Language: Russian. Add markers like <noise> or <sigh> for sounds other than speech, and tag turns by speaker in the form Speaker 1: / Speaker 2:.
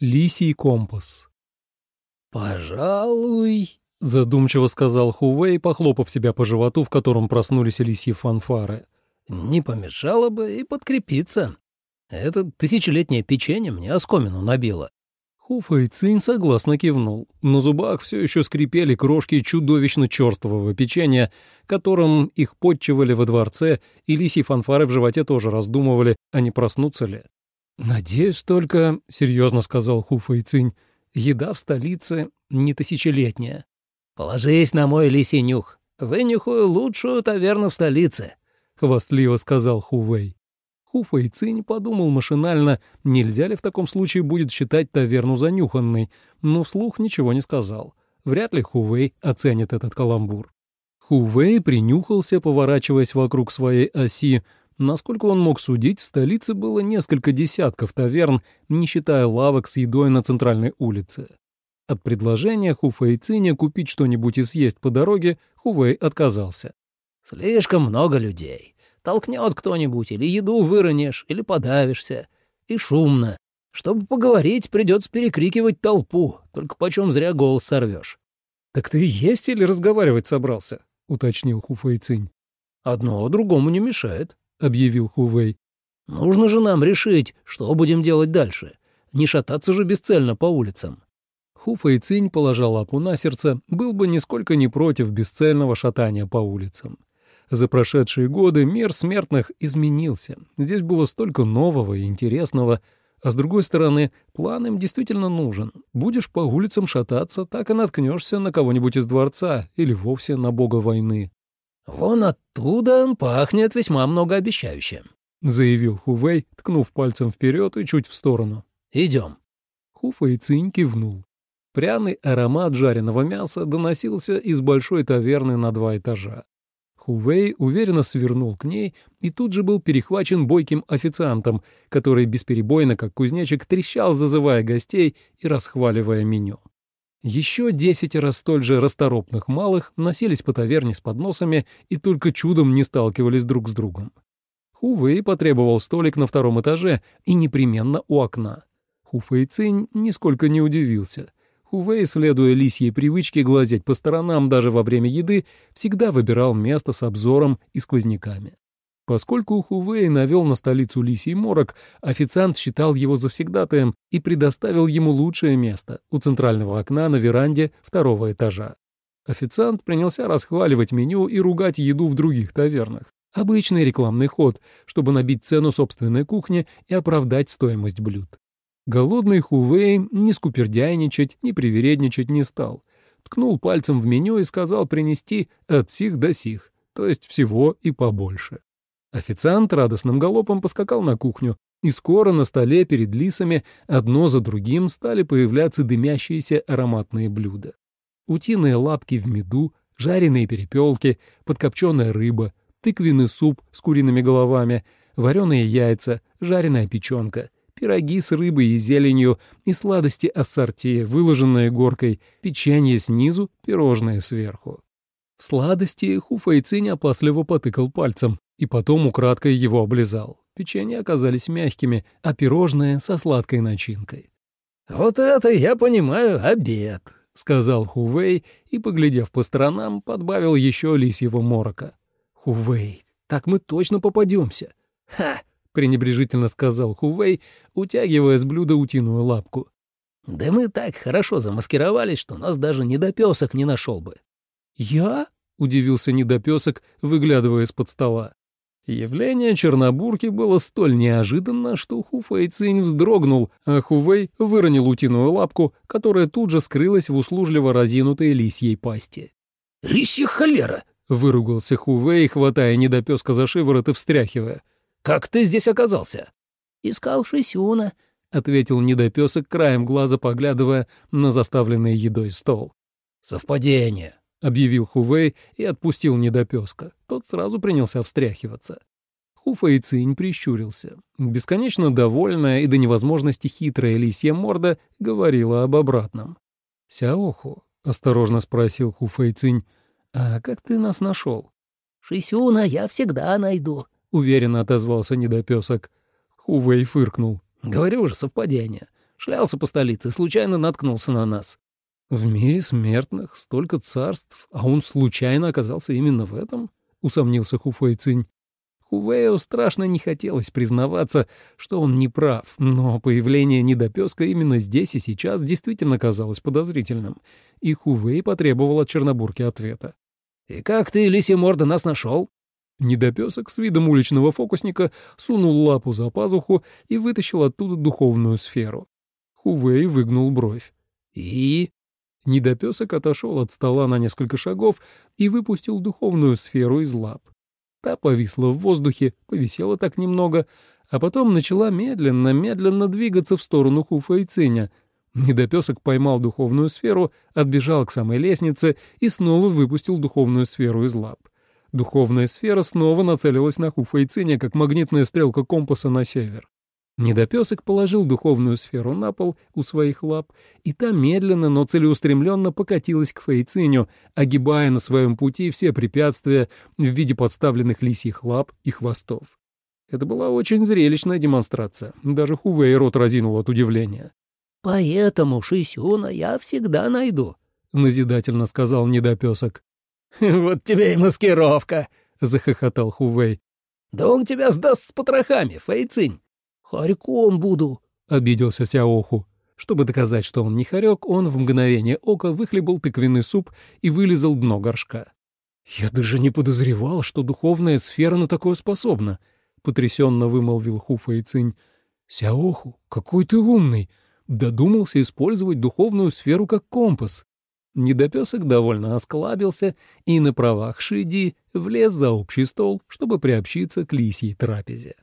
Speaker 1: Лисий компас.
Speaker 2: «Пожалуй», —
Speaker 1: задумчиво сказал Хувей, похлопав себя по животу, в котором проснулись лисьи фанфары.
Speaker 2: «не помешало бы и подкрепиться. Это тысячелетнее печенье мне оскомину набило».
Speaker 1: Хуфа Цинь согласно кивнул. На зубах все еще скрипели крошки чудовищно черствого печенья, которым их подчивали во дворце, и лисьи фанфары в животе тоже раздумывали, а не проснуться ли. «Надеюсь только», — серьезно сказал Хуфа и Цинь, — «еда в столице не тысячелетняя».
Speaker 2: «Положись на мой лисий нюх. Вынюхаю лучшую таверну в столице», —
Speaker 1: хвастливо сказал Хувей. Хуфа и Цинь подумал машинально, нельзя ли в таком случае будет считать таверну занюханной, но вслух ничего не сказал. Вряд ли Хувей оценит этот каламбур. Хувей принюхался, поворачиваясь вокруг своей оси, Насколько он мог судить, в столице было несколько десятков таверн, не считая лавок с едой на центральной улице. От предложения Хуфэйциня купить что-нибудь и съесть по дороге Хувей отказался.
Speaker 2: «Слишком много людей. Толкнет кто-нибудь, или еду выронишь, или подавишься. И шумно. Чтобы поговорить, придется перекрикивать толпу, только почем зря голос сорвешь.
Speaker 1: «Так ты есть или разговаривать собрался?» — уточнил Хуфэйцинь.
Speaker 2: «Одно другому не мешает», —
Speaker 1: объявил Хувей.
Speaker 2: «Нужно же нам решить, что будем делать дальше. Не шататься же бесцельно по улицам».
Speaker 1: Хуфа и Цинь, положа лапу на сердце, был бы нисколько не против бесцельного шатания по улицам. За прошедшие годы мир смертных изменился. Здесь было столько нового и интересного. А с другой стороны, план им действительно нужен. Будешь по улицам шататься, так и наткнешься на кого-нибудь из дворца или вовсе на бога войны.
Speaker 2: «Вон оттуда пахнет весьма многообещающе», —
Speaker 1: заявил Хувей, ткнув пальцем вперед и чуть в сторону.
Speaker 2: «Идем».
Speaker 1: Хуфа и Цинь кивнул. Пряный аромат жареного мяса доносился из большой таверны на два этажа. Хувей уверенно свернул к ней и тут же был перехвачен бойким официантом, который бесперебойно, как кузнечик, трещал, зазывая гостей и расхваливая меню. Еще десятеро столь же расторопных малых носились по таверне с подносами и только чудом не сталкивались друг с другом. Хувей потребовал столик на втором этаже и непременно у окна. Хуфэй Цинь нисколько не удивился. Хувей, следуя лисьей привычке глазеть по сторонам даже во время еды, всегда выбирал место с обзором и сквозняками. Поскольку Хувей навел на столицу лисий морок, официант считал его завсегдатаем и предоставил ему лучшее место у центрального окна на веранде второго этажа. Официант принялся расхваливать меню и ругать еду в других тавернах. Обычный рекламный ход, чтобы набить цену собственной кухни и оправдать стоимость блюд. Голодный Хувей ни скупердяйничать, ни привередничать не стал. Ткнул пальцем в меню и сказал принести от сих до сих, то есть всего и побольше. Официант радостным галопом поскакал на кухню, и скоро на столе перед лисами одно за другим стали появляться дымящиеся ароматные блюда. Утиные лапки в меду, жареные перепелки, подкопченая рыба, тыквенный суп с куриными головами, вареные яйца, жареная печенка, пироги с рыбой и зеленью и сладости ассорти, выложенные горкой, печенье снизу, пирожные сверху. В сладости Хуфайцинь опасливо потыкал пальцем и потом украдкой его облизал. Печенья оказались мягкими, а пирожные со сладкой начинкой.
Speaker 2: «Вот это, я понимаю, обед», — сказал
Speaker 1: Хувей и, поглядев по сторонам, подбавил еще лисьего морока. «Хувей, так мы точно попадемся».
Speaker 2: «Ха!»
Speaker 1: — пренебрежительно сказал Хувей, утягивая с блюда утиную лапку.
Speaker 2: «Да мы так хорошо замаскировались, что нас даже недопесок не нашел бы».
Speaker 1: «Я?» — удивился недопесок, выглядывая из-под стола. Явление Чернобурки было столь неожиданно, что Хуфэй Цинь вздрогнул, а Хувей выронил утиную лапку, которая тут же скрылась в услужливо разинутой лисьей пасти.
Speaker 2: «Лисья холера!»
Speaker 1: — выругался Хувей, хватая недопеска за шиворот и встряхивая.
Speaker 2: «Как ты здесь оказался?»
Speaker 3: «Искал Шисюна», —
Speaker 1: ответил недопесок, краем глаза поглядывая на заставленный едой стол.
Speaker 2: «Совпадение», — объявил Хувей и отпустил недопеска. Тот сразу принялся встряхиваться.
Speaker 1: Хуфа и Цинь прищурился. Бесконечно довольная и до невозможности хитрая лисья морда говорила об обратном. «Сяоху», — осторожно спросил Хуфа и Цинь, — «а как ты нас нашел?»
Speaker 3: «Шисюна я всегда найду», —
Speaker 1: уверенно отозвался недопесок. Хувей фыркнул.
Speaker 2: «Говорю же, совпадение. Шлялся по столице, случайно наткнулся на нас».
Speaker 1: «В мире смертных столько царств, а он случайно оказался именно в этом?» — усомнился Хуфэй Цинь. Хувею страшно не хотелось признаваться, что он не прав, но появление недопеска именно здесь и сейчас действительно казалось подозрительным, и Хувей потребовал от Чернобурки ответа.
Speaker 2: «И как ты, лисья морда, нас нашел?»
Speaker 1: Недопесок с видом уличного фокусника сунул лапу за пазуху и вытащил оттуда духовную сферу. Хувей выгнул бровь.
Speaker 2: «И?»
Speaker 1: Недопесок отошел от стола на несколько шагов и выпустил духовную сферу из лап. Та повисла в воздухе, повисела так немного, а потом начала медленно-медленно двигаться в сторону Хуфа и Циня. Недопесок поймал духовную сферу, отбежал к самой лестнице и снова выпустил духовную сферу из лап. Духовная сфера снова нацелилась на Хуфа и Циня, как магнитная стрелка компаса на север. Недопесок положил духовную сферу на пол у своих лап, и та медленно, но целеустремленно покатилась к Фейциню, огибая на своем пути все препятствия в виде подставленных лисьих лап и хвостов. Это была очень зрелищная демонстрация. Даже Хувей рот разинул от удивления.
Speaker 3: «Поэтому Шисюна я всегда найду», —
Speaker 1: назидательно сказал недопесок. <laughs>
Speaker 2: «Вот тебе и маскировка», —
Speaker 1: захохотал Хувей.
Speaker 2: «Да он тебя сдаст с потрохами, Фейцинь.
Speaker 3: «Хорьком буду», —
Speaker 1: обиделся Сяоху. Чтобы доказать, что он не хорек, он в мгновение ока выхлебал тыквенный суп и вылезал дно горшка. «Я даже не подозревал, что духовная сфера на такое способна», — потрясенно вымолвил Хуфа и. «Сяоху, какой ты умный! Додумался использовать духовную сферу как компас». Недопесок довольно осклабился и на правах Шиди влез за общий стол, чтобы приобщиться к лисьей трапезе.